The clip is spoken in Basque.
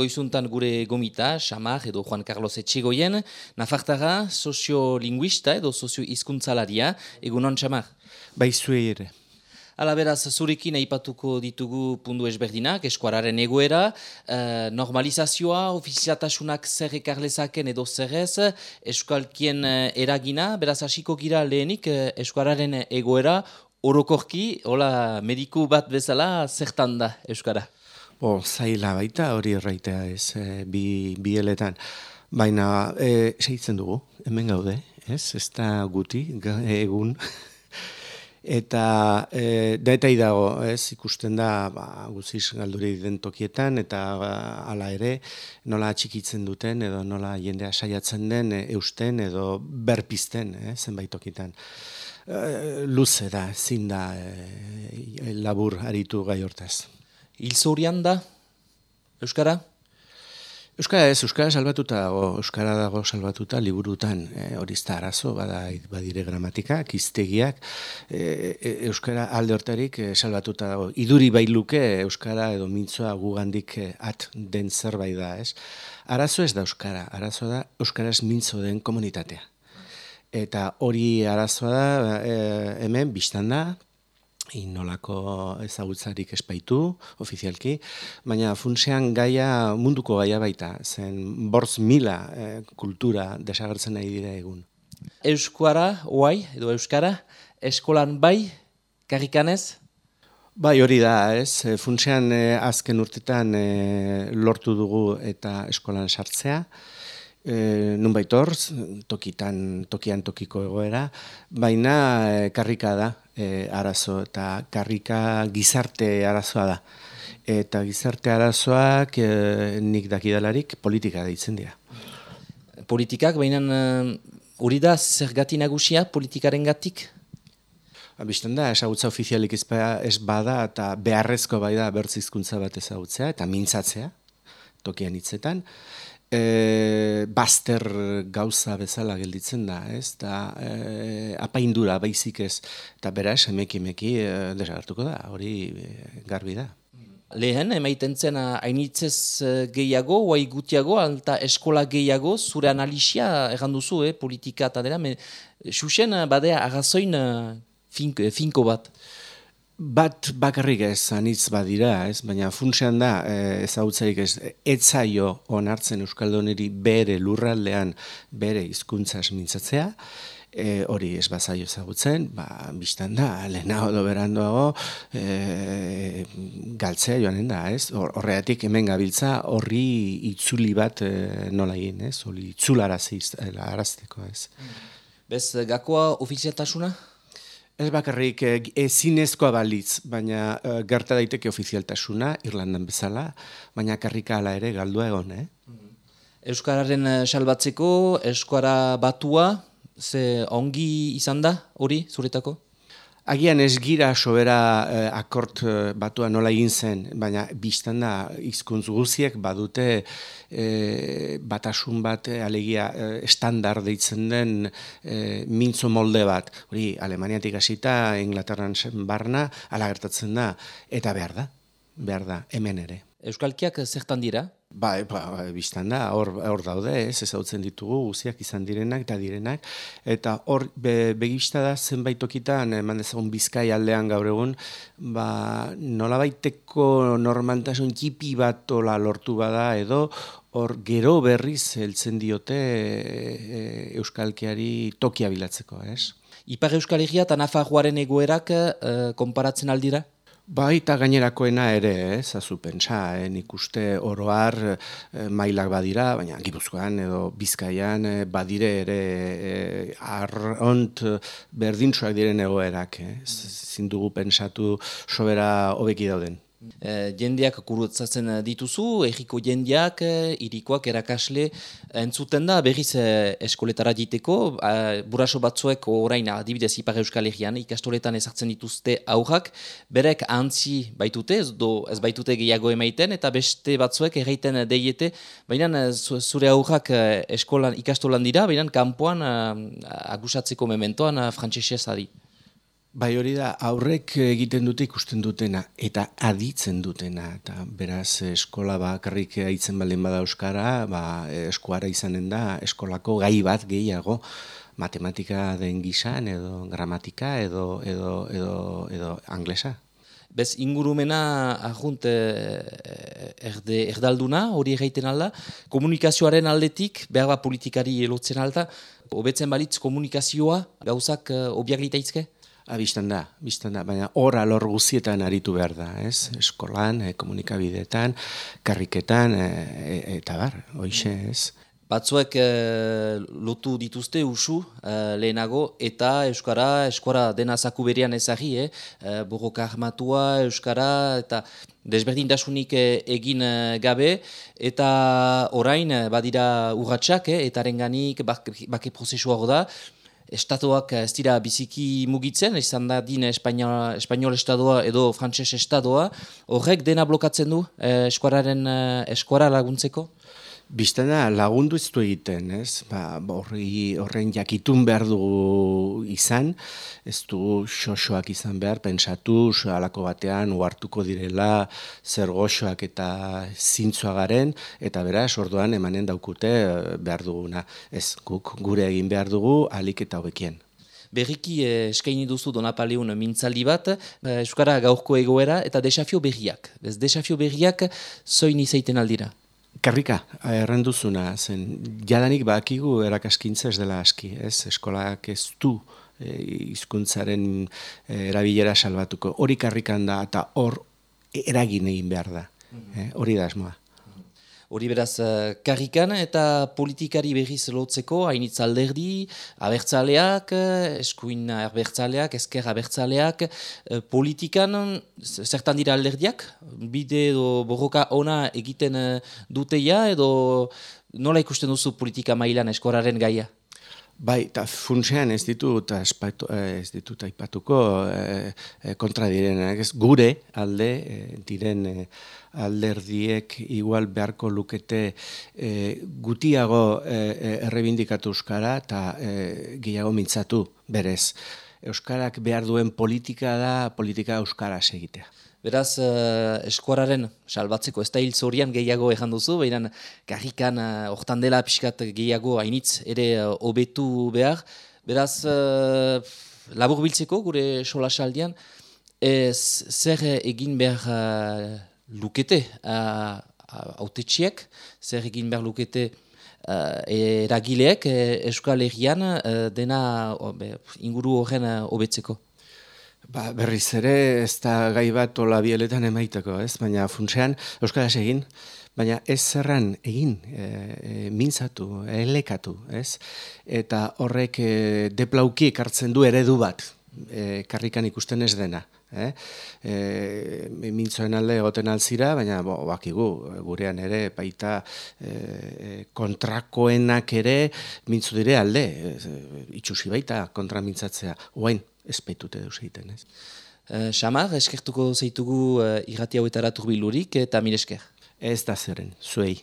goizuntan gure gomita, Xamar edo Juan Carlos Etxegoien, Nafartara soziolinguista edo sozioizkuntzalaria, egunon Xamar? Bai zuei ere. Hala beraz, zurekin aipatuko ditugu pundu esberdinak, eskuararen egoera, eh, normalizazioa, ofiziatasunak zer ekarlezaken edo zer ez, eskualkien eh, eragina, beraz hasiko gira lehenik eh, eskuararen egoera, orokorki, hola, mediku bat bezala, zertan da euskara? Bo, zaila baita hori erraitea ez, e, bi, bi eletan. Baina, e, seitzen dugu, hemen gaude, ez, ez da guti, egun. eta e, daetai dago, ez, ikusten da, ba, guziz galduri den tokietan, eta ba, hala ere, nola txikitzen duten, edo nola jendea saiatzen den, e, eusten, edo berpizten, eh, zenbait tokietan. E, luze da, zin da, e, labur aritu gai hortaz. Hilzorian da, Euskara? Euskara ez, Euskara salbatuta dago, Euskara dago salbatuta liburutan, e, hori ez arazo, bada, badire gramatika, kiztegiak, e, e, Euskara alde hortarik e, salbatuta dago. Iduri bailuke Euskara edo mintzoa gugandik at den zerbait da, ez? Arazo ez da Euskara, arazo da Euskaraz mintzo den komunitatea. Eta hori arazoa da, e, hemen, biztan da, inolako ezagutzarik espaitu, ofizialki, baina funtsean gaia munduko gaia baita, zen borz mila eh, kultura desagertzen nahi dira egun. Euskara, oai, edo Euskara, eskolan bai, karrikanez? Bai, hori da, ez. Eh, funtsean eh, azken urtetan lortu dugu eta eskolan sartzea, e, nun baitor, tokitan, tokian tokiko egoera, baina e, karrika da e, arazo, eta karrika gizarte arazoa da. Eta gizarte arazoak e, nik dakidalarik politika deitzen dira. Politikak, baina hori da zer gati nagusia politikaren gatik? Abisten da, esagutza ofizialik ez bada eta beharrezko bai da bertzizkuntza bat ezagutzea eta mintzatzea, tokian hitzetan e, baster gauza bezala gelditzen da, ez? Da, e, apaindura baizik ez, eta beraz, emeki emeki e, desagertuko da, hori e, garbi da. Lehen, emaiten zen hainitzez gehiago, oai gutiago, eta eskola gehiago, zure analisia egan duzu, eh, politika eta dela, xuxen badea agazoin finko bat. Bat bakarrik ez anitz badira, ez, baina funtsean da eh, ezautzarik ez etzaio onartzen euskaldoneri bere lurraldean bere hizkuntza mintzatzea. E, hori ez bazaio ezagutzen, ba, biztan da, lehena odo berandoago e, galtzea joanen da, ez? Horreatik hemen gabiltza horri itzuli bat e, nola egin, ez? Hori itzularazi arazteko, ez? Bez, gakoa ofiziatasuna? Ez bakarrik eh, ezinezkoa balitz, baina uh, gerta daiteke ofizialtasuna, Irlandan bezala, baina karrika ala ere galdua egon, eh? Euskararen eh, salbatzeko, Euskara batua, ze ongi izan da, hori, zuretako? Agian ez gira sobera eh, akort eh, batua nola egin zen, baina biztan da izkuntz guziek badute eh, batasun bat eh, alegia eh, estandar deitzen den eh, mintzo molde bat. Hori Alemaniatik hasita Inglaterran barna alagertatzen da, eta behar da, behar da, hemen ere. Euskalkiak zertan dira? Ba, ba, biztan da, hor, hor daude, ez, ez hau ditugu, guziak izan direnak eta direnak, eta hor be, begista da zenbait tokitan, eman dezagun bizkai aldean gaur egun, ba, nola baiteko normaltasun txipi bat ola lortu bada edo, hor gero berriz heltzen diote e, euskalkiari tokia bilatzeko, ez? Ipar Euskal Herria eta Nafarroaren egoerak e, konparatzen aldira? Bai, eta gainerakoena ere, eh, zazu pentsa, eh, nik uste oroar eh, mailak badira, baina gipuzkoan edo bizkaian eh, badire ere eh, arront berdintxoak diren egoerak, eh, zindugu pentsatu sobera hobeki dauden. E, jendeak kurutzatzen dituzu, egiko jendeak, e, irikoak, erakasle, entzuten da berriz e, eskoletara diteko, buraso batzuek orain adibidez ipar euskal egian, ikastoletan ezartzen dituzte aurrak, berek antzi baitute, ez, do, ez baitute gehiago emaiten, eta beste batzuek erraiten deiete, baina zure aurrak eskolan, ikastolan dira, baina kanpoan agusatzeko mementoan frantzesez ari. Bai hori da, aurrek egiten dute ikusten dutena eta aditzen dutena. Eta beraz, eskola bakarrik aitzen baldin bada euskara, ba, eskuara izanen da, eskolako gai bat gehiago, matematika den gizan, edo gramatika, edo, edo, edo, edo anglesa. Bez ingurumena ahunt eh, erde, erdalduna, hori egiten alda, komunikazioaren aldetik, behar politikari elotzen alda, hobetzen balitz komunikazioa gauzak uh, obiak Abistan da, biztan da, baina hor alor guzietan aritu behar da, ez? Eskolan, e, komunikabideetan, karriketan, e, eta bar, hoxe, ez? Batzuek e, lotu dituzte usu lehenago eta Euskara, Euskara dena zaku berian ezagi, eh? e, borroka armatua, Euskara eta desberdintasunik egin gabe eta orain badira urratxak, eh? eta renganik bake prozesua da, estatuak ez dira biziki mugitzen, izan da din espainol, espainol estadoa edo frantses estadoa, horrek dena blokatzen du eh, eskuararen eh, eskuara laguntzeko? Bistena lagundu ez du egiten, ez? Ba, horri, horren jakitun behar dugu izan, ez du xoxoak izan behar, pensatu, alako batean, uartuko direla, zer goxoak eta zintzua garen, eta beraz, orduan emanen daukute eh, behar duguna. Ez, guk gure egin behar dugu, alik eta hobekien. Berriki eh, eskaini duzu Donapaleun mintzaldi bat, eh, Euskara gaurko egoera eta desafio berriak. Ez desafio berriak zoin izaiten aldira? Karrika, errenduzuna, zen jadanik bakigu erakaskintza ez dela aski, ez? Eskolak ez du e, izkuntzaren e, erabilera salbatuko. Hori karrikan da eta hor eragin egin behar da. Mm hori da esmoa hori beraz uh, karrikan eta politikari berriz lotzeko, hainitz alderdi, abertzaleak, eh, eskuin abertzaleak, esker abertzaleak, uh, politikan, zertan dira alderdiak, bide edo borroka ona egiten duteia, edo nola ikusten duzu politika mailan eskoraren gaia? Bai, eta funtsean ez ditu eta ez ditu aipatuko e, kontra direnak, ez gure alde diren alderdiek igual beharko lukete e, gutiago e, errebindikatu euskara eta e, gehiago mintzatu berez. Euskarak behar duen politika da politika euskara segitea. Beraz, uh, eskuararen salbatzeko ez da hil zorian gehiago ejan duzu, behinan garrikan uh, dela pixkat gehiago hainitz ere uh, behar. Beraz, uh, labur biltzeko gure sola saldian, ez zer egin behar lukete autetxiek, zer egin behar lukete uh, eragileek Euskal Herrian dena inguru horren hobetzeko. Ba, berriz ere ez da gai bat ola bieletan emaiteko, ez? Baina funtsean Euskaraz egin, baina ez zerran egin, e, e, mintzatu, elekatu, ez? Eta horrek e, deplauki ekartzen du eredu bat, e, karrikan ikusten ez dena. Eh? E, mintzoen alde egoten alzira, baina bo, bakigu, gurean ere, baita e, kontrakoenak ere mintzu dire alde, e, itxusi baita kontra mintzatzea, oain, ez baitute deus egiten, ez? Uh, Xamar, eskertuko zeitugu uh, irrati hauetara turbilurik eta mire esker. Ez da zeren, zuei.